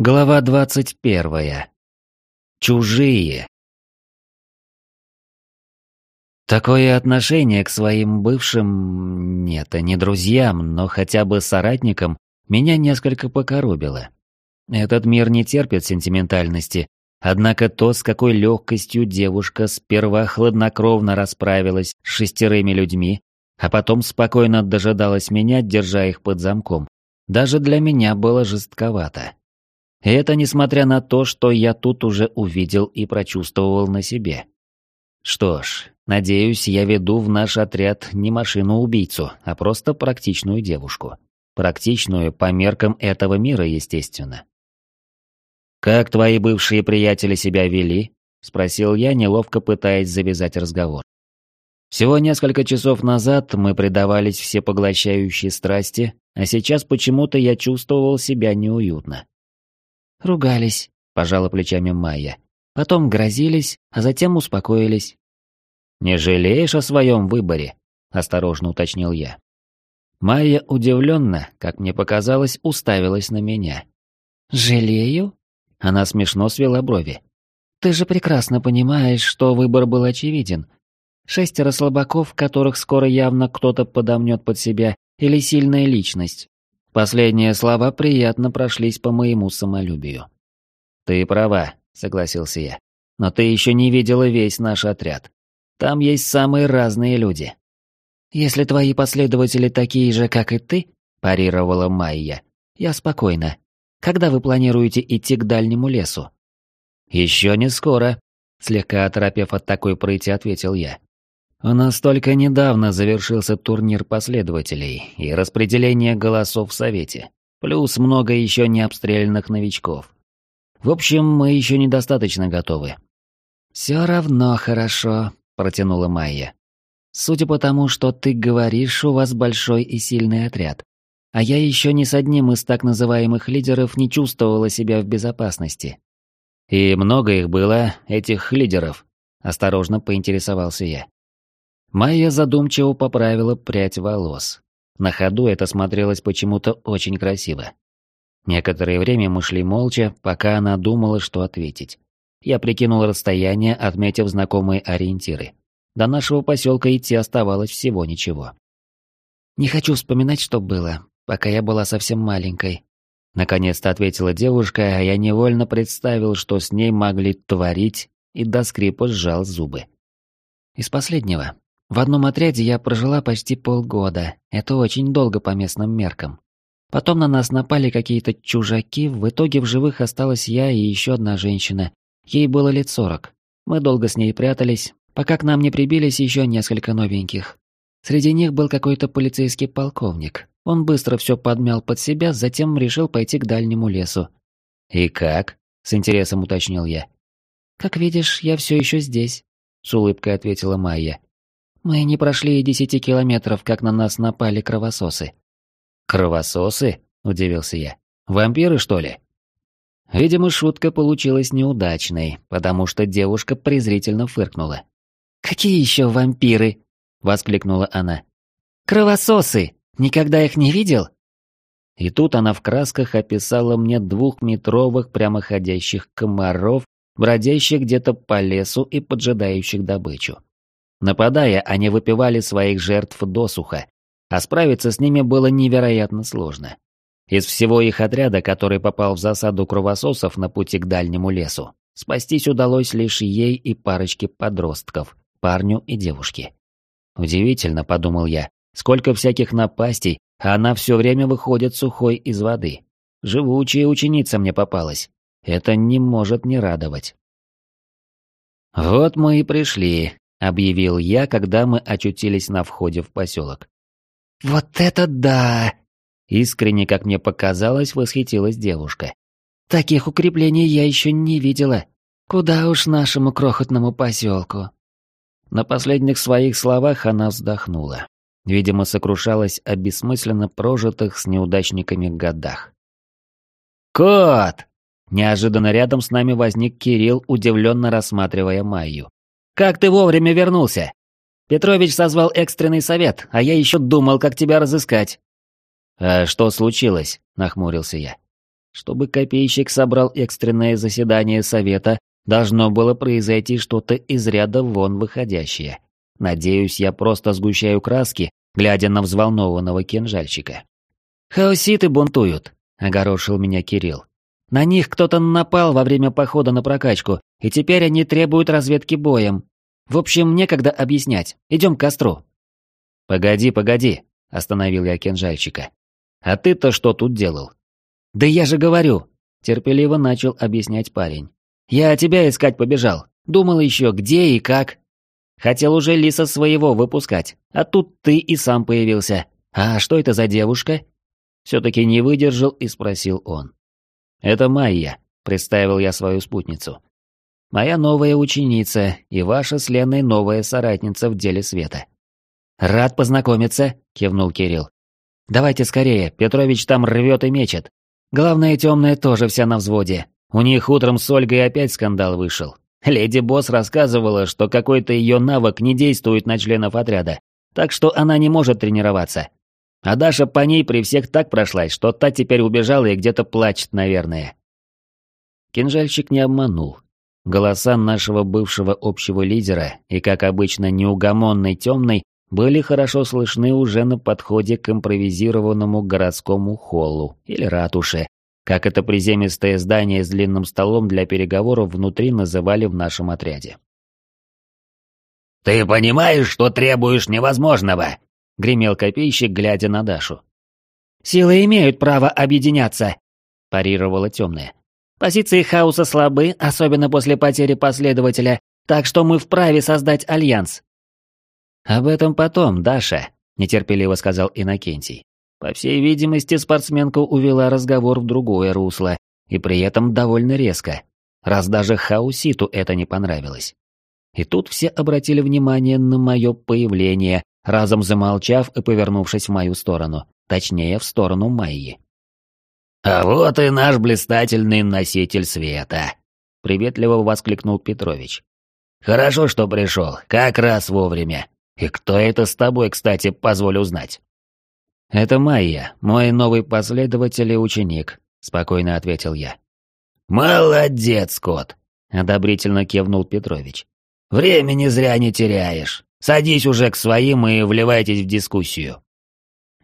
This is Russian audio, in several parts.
Глава двадцать первая. Чужие. Такое отношение к своим бывшим, нет, не друзьям, но хотя бы соратникам, меня несколько покоробило. Этот мир не терпит сентиментальности, однако то, с какой легкостью девушка сперва хладнокровно расправилась с шестерыми людьми, а потом спокойно дожидалась меня, держа их под замком, даже для меня было жестковато. Это несмотря на то, что я тут уже увидел и прочувствовал на себе. Что ж, надеюсь, я веду в наш отряд не машину-убийцу, а просто практичную девушку. Практичную по меркам этого мира, естественно. «Как твои бывшие приятели себя вели?» — спросил я, неловко пытаясь завязать разговор. Всего несколько часов назад мы предавались всепоглощающей страсти, а сейчас почему-то я чувствовал себя неуютно. «Ругались», — пожала плечами Майя. «Потом грозились, а затем успокоились». «Не жалеешь о своем выборе?» — осторожно уточнил я. Майя удивленно, как мне показалось, уставилась на меня. «Жалею?» Она смешно свела брови. «Ты же прекрасно понимаешь, что выбор был очевиден. Шестеро слабаков, которых скоро явно кто-то подомнет под себя, или сильная личность. Последние слова приятно прошлись по моему самолюбию. «Ты права», — согласился я. «Но ты еще не видела весь наш отряд. Там есть самые разные люди». «Если твои последователи такие же, как и ты», — парировала Майя, — «я спокойна. Когда вы планируете идти к дальнему лесу?» «Еще не скоро», — слегка оторопев от такой прыти, ответил я. У нас только недавно завершился турнир последователей и распределение голосов в Совете, плюс много еще не обстрелянных новичков. В общем, мы еще недостаточно готовы. «Все равно хорошо», — протянула Майя. «Судя по тому, что ты говоришь, у вас большой и сильный отряд. А я еще ни с одним из так называемых лидеров не чувствовала себя в безопасности». «И много их было, этих лидеров?» — осторожно поинтересовался я. Майя задумчиво поправила прядь волос. На ходу это смотрелось почему-то очень красиво. Некоторое время мы шли молча, пока она думала, что ответить. Я прикинул расстояние, отметив знакомые ориентиры. До нашего поселка идти оставалось всего ничего. «Не хочу вспоминать, что было, пока я была совсем маленькой», — наконец-то ответила девушка, а я невольно представил, что с ней могли творить, и до скрипа сжал зубы. «Из последнего. В одном отряде я прожила почти полгода, это очень долго по местным меркам. Потом на нас напали какие-то чужаки, в итоге в живых осталась я и еще одна женщина. Ей было лет сорок. Мы долго с ней прятались, пока к нам не прибились еще несколько новеньких. Среди них был какой-то полицейский полковник. Он быстро все подмял под себя, затем решил пойти к дальнему лесу. «И как?» — с интересом уточнил я. «Как видишь, я все еще здесь», — с улыбкой ответила Майя. Мы не прошли и десяти километров, как на нас напали кровососы. Кровососы? Удивился я. Вампиры, что ли? Видимо, шутка получилась неудачной, потому что девушка презрительно фыркнула. «Какие еще вампиры?» — воскликнула она. «Кровососы! Никогда их не видел?» И тут она в красках описала мне двухметровых прямоходящих комаров, бродящих где-то по лесу и поджидающих добычу. Нападая, они выпивали своих жертв досуха, а справиться с ними было невероятно сложно. Из всего их отряда, который попал в засаду кровососов на пути к дальнему лесу, спастись удалось лишь ей и парочке подростков, парню и девушке. Удивительно, подумал я, сколько всяких напастей, а она все время выходит сухой из воды. Живучая ученица мне попалась. Это не может не радовать. Вот мы и пришли, — объявил я, когда мы очутились на входе в поселок. «Вот это да!» Искренне, как мне показалось, восхитилась девушка. «Таких укреплений я еще не видела. Куда уж нашему крохотному поселку?» На последних своих словах она вздохнула. Видимо, сокрушалась о бессмысленно прожитых с неудачниками годах. «Кот!» Неожиданно рядом с нами возник Кирилл, удивленно рассматривая Майю. Как ты вовремя вернулся? Петрович созвал экстренный совет, а я еще думал, как тебя разыскать». «А что случилось?» — нахмурился я. Чтобы копейщик собрал экстренное заседание совета, должно было произойти что-то из ряда вон выходящее. Надеюсь, я просто сгущаю краски, глядя на взволнованного кинжальщика. «Хаоситы бунтуют», — огорошил меня Кирилл. «На них кто-то напал во время похода на прокачку, и теперь они требуют разведки боем. В общем, некогда объяснять. Идем к костру». «Погоди, погоди», — остановил я кинжальщика. «А ты-то что тут делал?» «Да я же говорю», — терпеливо начал объяснять парень. «Я тебя искать побежал. Думал еще, где и как. Хотел уже лиса своего выпускать, а тут ты и сам появился. А что это за девушка?» Все-таки не выдержал и спросил он. «Это Майя», — представил я свою спутницу. «Моя новая ученица и ваша с Леной новая соратница в деле света». «Рад познакомиться», — кивнул Кирилл. «Давайте скорее, Петрович там рвет и мечет. Главное, темная тоже вся на взводе. У них утром с Ольгой опять скандал вышел. Леди Босс рассказывала, что какой-то ее навык не действует на членов отряда, так что она не может тренироваться. А Даша по ней при всех так прошлась, что та теперь убежала и где-то плачет, наверное. Кинжальщик не обманул. Голоса нашего бывшего общего лидера и, как обычно, неугомонной темной были хорошо слышны уже на подходе к импровизированному городскому холлу или ратуше, как это приземистое здание с длинным столом для переговоров внутри называли в нашем отряде. «Ты понимаешь, что требуешь невозможного?» — гремел копейщик, глядя на Дашу. «Силы имеют право объединяться», — парировала темная. «Позиции хаоса слабы, особенно после потери последователя, так что мы вправе создать альянс». «Об этом потом, Даша», — нетерпеливо сказал Иннокентий. По всей видимости, спортсменка увела разговор в другое русло, и при этом довольно резко, раз даже Хауситу это не понравилось. И тут все обратили внимание на мое появление, разом замолчав и повернувшись в мою сторону, точнее, в сторону Майи. «А вот и наш блистательный носитель света!» — приветливо воскликнул Петрович. «Хорошо, что пришел, как раз вовремя. И кто это с тобой, кстати, позволю узнать?» «Это Майя, мой новый последователь и ученик», — спокойно ответил я. «Молодец, кот!» — одобрительно кивнул Петрович. «Времени зря не теряешь. Садись уже к своим и вливайтесь в дискуссию».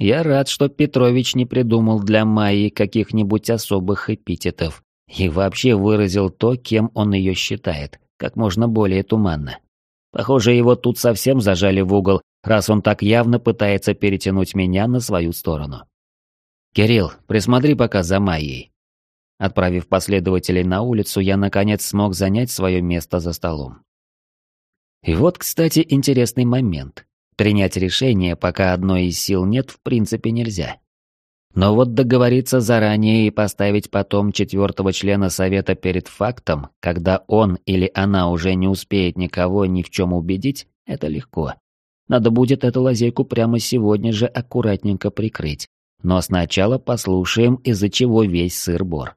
Я рад, что Петрович не придумал для Майи каких-нибудь особых эпитетов и вообще выразил то, кем он ее считает, как можно более туманно. Похоже, его тут совсем зажали в угол, раз он так явно пытается перетянуть меня на свою сторону. «Кирилл, присмотри пока за Майей». Отправив последователей на улицу, я наконец смог занять свое место за столом. И вот, кстати, интересный момент. Принять решение, пока одной из сил нет, в принципе нельзя. Но вот договориться заранее и поставить потом четвертого члена совета перед фактом, когда он или она уже не успеет никого ни в чем убедить, это легко. Надо будет эту лазейку прямо сегодня же аккуратненько прикрыть. Но сначала послушаем, из-за чего весь сыр-бор.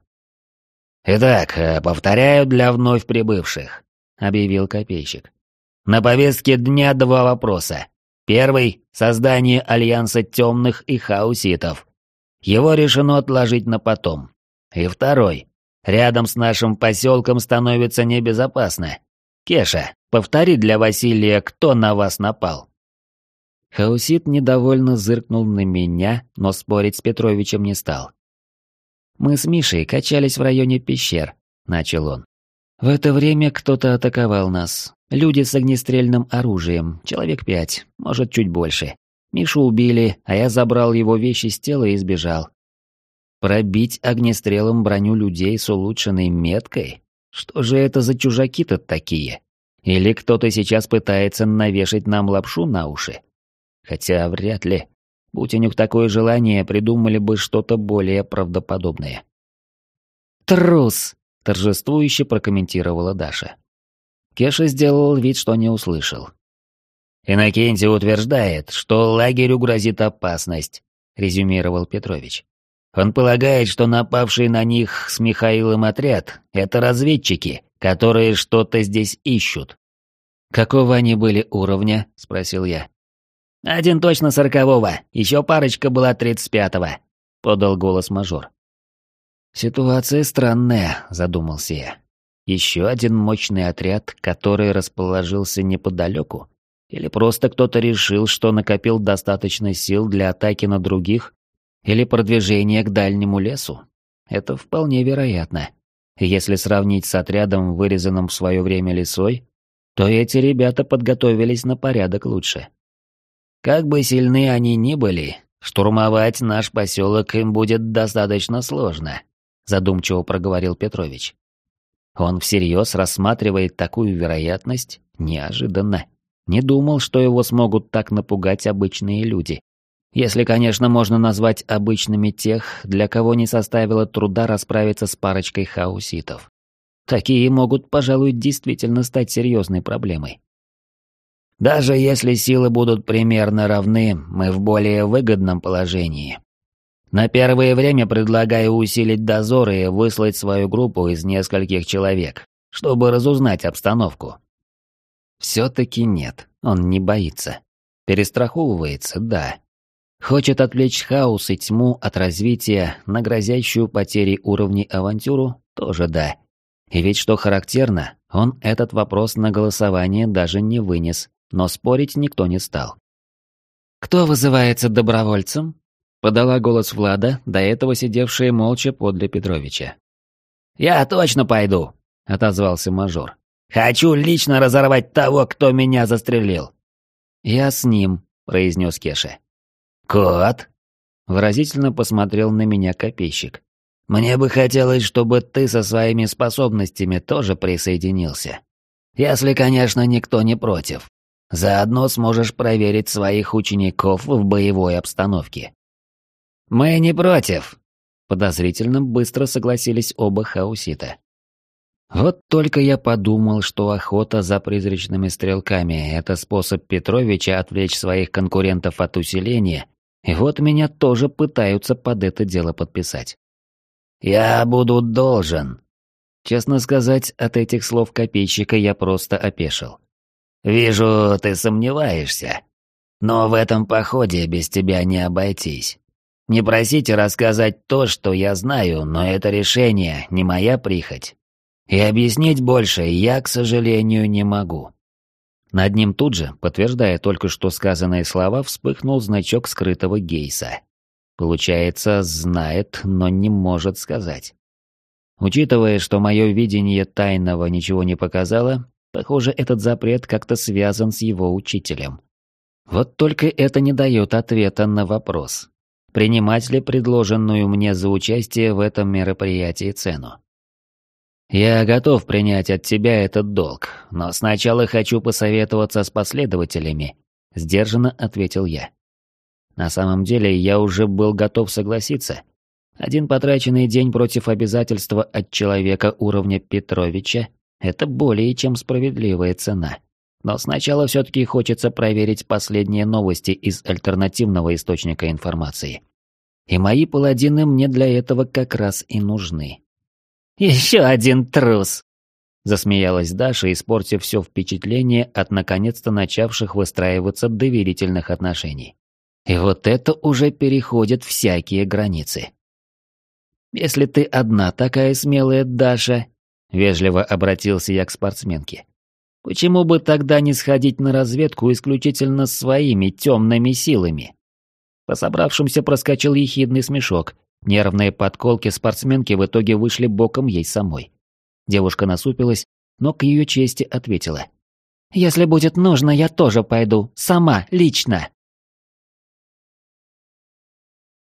«Итак, э, повторяю для вновь прибывших», — объявил копейщик. «На повестке дня два вопроса. Первый — создание альянса темных и хауситов. Его решено отложить на потом. И второй — рядом с нашим поселком становится небезопасно. Кеша, повтори для Василия, кто на вас напал». Хаусит недовольно зыркнул на меня, но спорить с Петровичем не стал. «Мы с Мишей качались в районе пещер», — начал он. «В это время кто-то атаковал нас. Люди с огнестрельным оружием, человек пять, может, чуть больше. Мишу убили, а я забрал его вещи с тела и сбежал. Пробить огнестрелом броню людей с улучшенной меткой? Что же это за чужаки-то такие? Или кто-то сейчас пытается навешать нам лапшу на уши? Хотя вряд ли. Будь у них такое желание, придумали бы что-то более правдоподобное. «Трус!» — торжествующе прокомментировала Даша. Кеша сделал вид, что не услышал. «Иннокентий утверждает, что лагерю грозит опасность», — резюмировал Петрович. «Он полагает, что напавший на них с Михаилом отряд — это разведчики, которые что-то здесь ищут». «Какого они были уровня?» — спросил я. «Один точно сорокового, еще парочка была тридцать пятого», — подал голос мажор. Ситуация странная, задумался я. Еще один мощный отряд, который расположился неподалеку? Или просто кто-то решил, что накопил достаточно сил для атаки на других? Или продвижения к дальнему лесу? Это вполне вероятно. Если сравнить с отрядом, вырезанным в свое время лесой, то эти ребята подготовились на порядок лучше. Как бы сильны они ни были, штурмовать наш поселок им будет достаточно сложно, задумчиво проговорил Петрович. Он всерьез рассматривает такую вероятность? Неожиданно. Не думал, что его смогут так напугать обычные люди. Если, конечно, можно назвать обычными тех, для кого не составило труда расправиться с парочкой хауситов. Такие могут, пожалуй, действительно стать серьезной проблемой. Даже если силы будут примерно равны, мы в более выгодном положении. На первое время предлагаю усилить дозоры и выслать свою группу из нескольких человек, чтобы разузнать обстановку. Все-таки нет, он не боится. Перестраховывается, да. Хочет отвлечь хаос и тьму от развития на грозящую потерей уровней авантюру, тоже да. И ведь что характерно, он этот вопрос на голосование даже не вынес, но спорить никто не стал. «Кто вызывается добровольцем?» Подала голос Влада, до этого сидевшая молча подле Петровича. «Я точно пойду», — отозвался мажор. «Хочу лично разорвать того, кто меня застрелил». «Я с ним», — произнес Кеша. «Кот?» — выразительно посмотрел на меня копейщик. «Мне бы хотелось, чтобы ты со своими способностями тоже присоединился. Если, конечно, никто не против. Заодно сможешь проверить своих учеников в боевой обстановке. «Мы не против», — подозрительно быстро согласились оба хаусита. Вот только я подумал, что охота за призрачными стрелками — это способ Петровича отвлечь своих конкурентов от усиления, и вот меня тоже пытаются под это дело подписать. «Я буду должен». Честно сказать, от этих слов копейщика я просто опешил. «Вижу, ты сомневаешься. Но в этом походе без тебя не обойтись. Не просите рассказать то, что я знаю, но это решение не моя прихоть. И объяснить больше я, к сожалению, не могу». Над ним тут же, подтверждая только что сказанные слова, вспыхнул значок скрытого гейса. Получается, знает, но не может сказать. Учитывая, что мое видение тайного ничего не показало, похоже, этот запрет как-то связан с его учителем. Вот только это не дает ответа на вопрос, принимать ли предложенную мне за участие в этом мероприятии цену. «Я готов принять от тебя этот долг, но сначала хочу посоветоваться с последователями», — сдержанно ответил я. На самом деле, я уже был готов согласиться. Один потраченный день против обязательства от человека уровня Петровича — это более чем справедливая цена. Но сначала все-таки хочется проверить последние новости из альтернативного источника информации. И мои паладины мне для этого как раз и нужны. «Еще один трус!» Засмеялась Даша, испортив все впечатление от наконец-то начавших выстраиваться доверительных отношений. И вот это уже переходит всякие границы. «Если ты одна такая смелая, Даша», — вежливо обратился я к спортсменке, Почему бы тогда не сходить на разведку исключительно своими темными силами? По собравшимся проскочил ехидный смешок. Нервные подколки спортсменки в итоге вышли боком ей самой. Девушка насупилась, но к ее чести ответила. «Если будет нужно, я тоже пойду. Сама, лично».